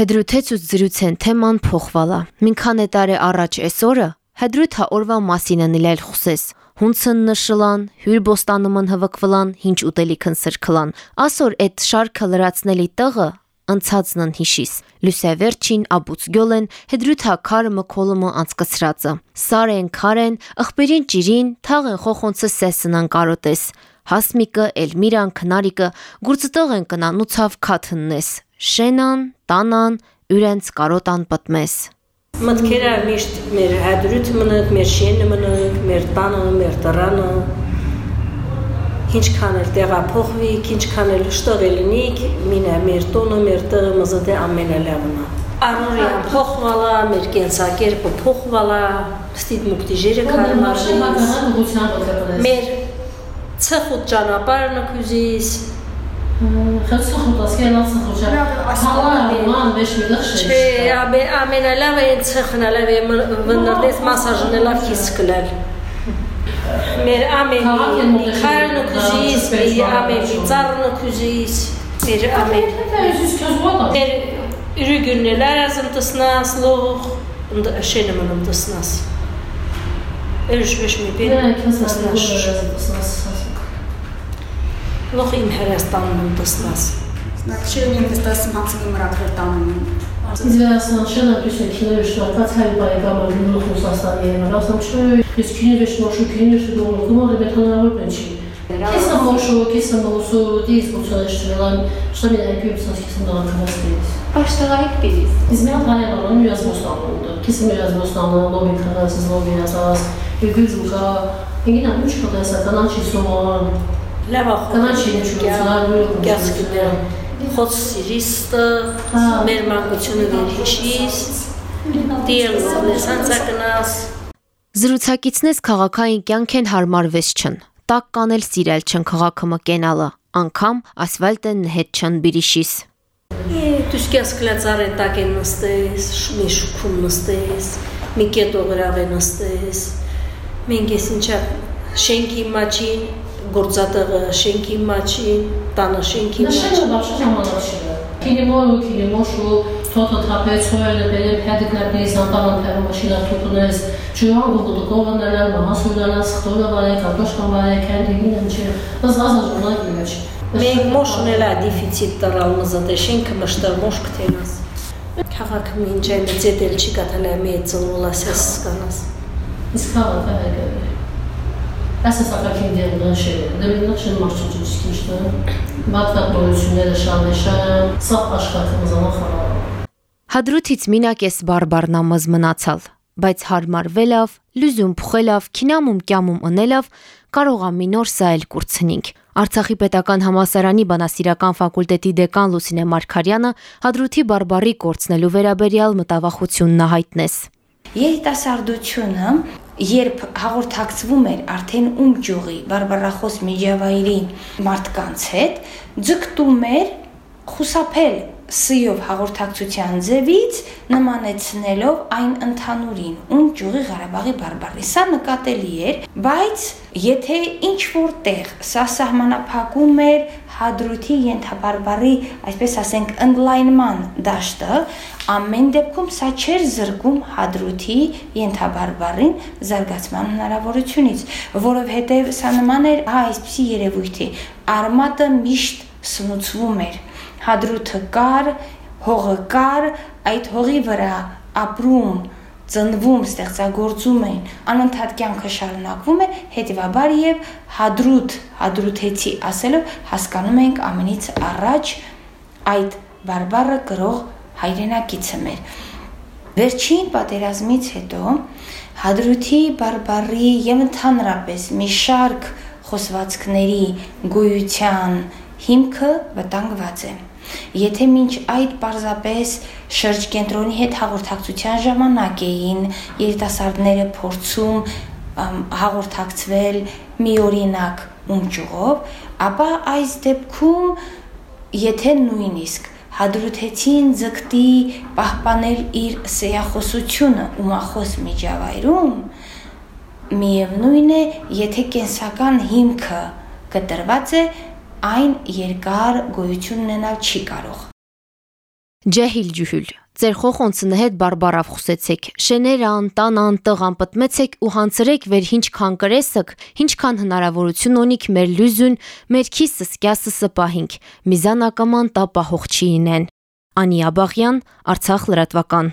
Հդրութեցուց զրուցեն թեման փոխվալա։ Մինքան է տարե առաջ այսօրը հդրութա օրվա մասինը նիլել խուսես։ Հունցն նշլան, հյուր բոստանումն հվկվլան, ինչ ուտելիքն սրքլան։ Ասոր այդ շարքը լրացնելի տղը ընցածնն հիշիս։ Լուսևերջին աբուց գյոլեն հդրութա քարը մկոլումը անցկացրածը։ Սարեն քարեն, ըխբերին ճիրին, թաղեն խոխոնցը սեսնան կարոտես։ Հասմիկը, Էլմիրան, քնարիկը գուրծտող են կնան ու ցավ քաթննես շենան, տանան, յուրենց կարոտան պատմես։ Մտքերը միշտ մեր հադրուտ մնաք, մեր շենը մնաք, մեր տանը, մեր տրանը, ինչքան էլ տեղափոխվի, ինչքան էլ շտորել լինիք, մինը մեր տոնը, մեր տղը մզդե ամենալավն է։ Արորի փոխվալա, մեր կենսակերպը փոխվալա, ստիդ մուկտիժերը կարմարի։ Մեր ցխուտ ճանապարհը քուզիս, ամենալավը այն ցխնալավ է վնրդես մասաժնելավ քիսկլել։ Մեր ամեն քարն ու քուժիս, մեր ամեն ծառն ու քուժիս, մեր ամեն։ Մեր ürügünler azım tısnas, loğ, şeni mınım tısnas. Örüşmüş mü bir tısnas. Լող իմ Հերաստանում եմ տեսնաս։ Շիրին եմ տեսնասիմ հանցին մրակրել տանում եմ։ Известно, написано «Киновишно», «Кацай Байгама», «Минух Мусасаньева», «Раз там чё, из «Киновишно», «Шу Киновишно», «Думал», «Думал», «Ребята, на выпенчи». Կեսը մոշու, կեսը մոսու, դիս մոսուես չվելան, շտամի դայքյուպսանս կեսը դողանքավաս պիրիս։ Պաշտաղայիք պիրիս։ Իզ միատ հայանալան միազ մոսնանունը, կեսը միազ մոսնանան, լոմի կրնասիս, լոմի ասաս, եգույզ ուկա, եգին ամուչ կոտեսական աչի սովան, Լավ է խոչընդյասքները խոց սիրիստը մեր մանկությունը վերհիշիս դիելոս անցակնաս Զրուցակիցնես քաղաքային կյանք են հարմարվես չն տակ կանել սիրել չն քաղաքը մկենալը անգամ ասֆալտեն հետ չն բիրիշիս Դուսկյաս կլացարը տակ են նստես, մի շուքում նստես, մի կետո գրավ է նստես, մենք ես ինչա շենքի մաչին գործատեղը շենքի մաչին, տանը շենքի մաչին։ Նշանը բաշխ ժամանակը։ Կինեմորը, կինեմոշու, թոթը թապեց, հոյելը բերեմ, հետիկնապների զանտանան թերը մաշինա թուտունես, ջուան գուգուդուկովը նրան, մահասուրանան, սխտորը վարե, կարտոշկան վարե, կենդիգին ընչեր, բզղազը ժունակ իմեջ։ Մենք մոշն էլա դիֆիցիտ տրալ մզատե շենքը մշտր մոշ կթենաս։ Քաղաքը մինչ է մեծել չի կաթալա մեծ ծնուլասես կանաս։ Իսկ քաղաքը հագը Այս ասակակին դերնան շերը, դերնան շեն մարշչուչքի շտը, բատվատորությունները շանեշը, սաղ աշխարհը խարարը։ Հադրութից մինակ ես բարբարնամыз մնացալ, բայց հարմարվելավ, լուզում փխելով, քինամում կյամում ընելով, կարող ամի նոր սա էլ կուրցնինք։ Արցախի պետական համասարանի բանասիրական ֆակուլտետի դեկան Լուսինե Մարկարյանը հադրութի բարբարի կորցնելու վերաբերյալ մտավախությունն հայտնես։ Երիտասարդությունը երբ հաղորդակցվում էր արդեն ում ճյուղի բարբարախոս միջավայրի մարդկանց հետ, ձգտում էր խուսափել սիով հաղորդակցության ձևից նմանեցնելով այն ընդհանուրին ում ճյուղի Ղարաբաղի բարբարի սա նկատելի էր բայց եթե ինչ որտեղ սա սահմանափակում էր հադրութի ենթաբարբարի այսպես ասենք ընդլայնման դաշտը ամեն դեպքում սա չէր զրկում հադրութի ենթաբարբարին զարգացման հնարավորությունից որովհետև սա նման էր հա այսպիսի երևույթի արմատը միշտ սնուցվում էր հադրութը կար, հողը կար, այդ հողի վրա ապրում ծնվում, ստեղծագործում են, անընդհատ կյանքը շարունակվում է, հետևաբար եւ հադրութ, հադրութեցի ասելով հասկանում ենք ամենից առաջ այդ բարբառը գրող հայրենակիցը մեր։ Վերջին պատերազմից հետո հադրութի բարբառի եւ ընդհանրապես մի շարք խոսվածքների գոյության հիմքը վտանգված է։ Եթե մինչ այդ պարզապես շրջկենտրոնի հետ հաղորդակցության ժամանակ էին երիտասարդները փորձում հաղորդակցվել մի օրինակ ումճուղով, ապա այս դեպքում եթե նույնիսկ հադրութեցին ձգտի պահպանել իր սեյախոսությունը ումախոս միջավայրում, միևնույն է, եթե կենսական հիմքը կտրված է, այն երկար գոյություն ունենալ չի կարող։ Ջեհիլ ջուհül Ձեր խոխոնցնը հետ բարբարավ խուսեցեք։ Շեներան, տանան, տղան պատմեցեք ու հանցրեք վեր ինչքան կրեսք, ինչքան հնարավորություն ունիք մեր լյուզուն, մեր քիսս կյասը սպահինք։ Միզան ակաման տա պահող չի ինեն։ Անի Աբաղյան, Արցախ լրատվական։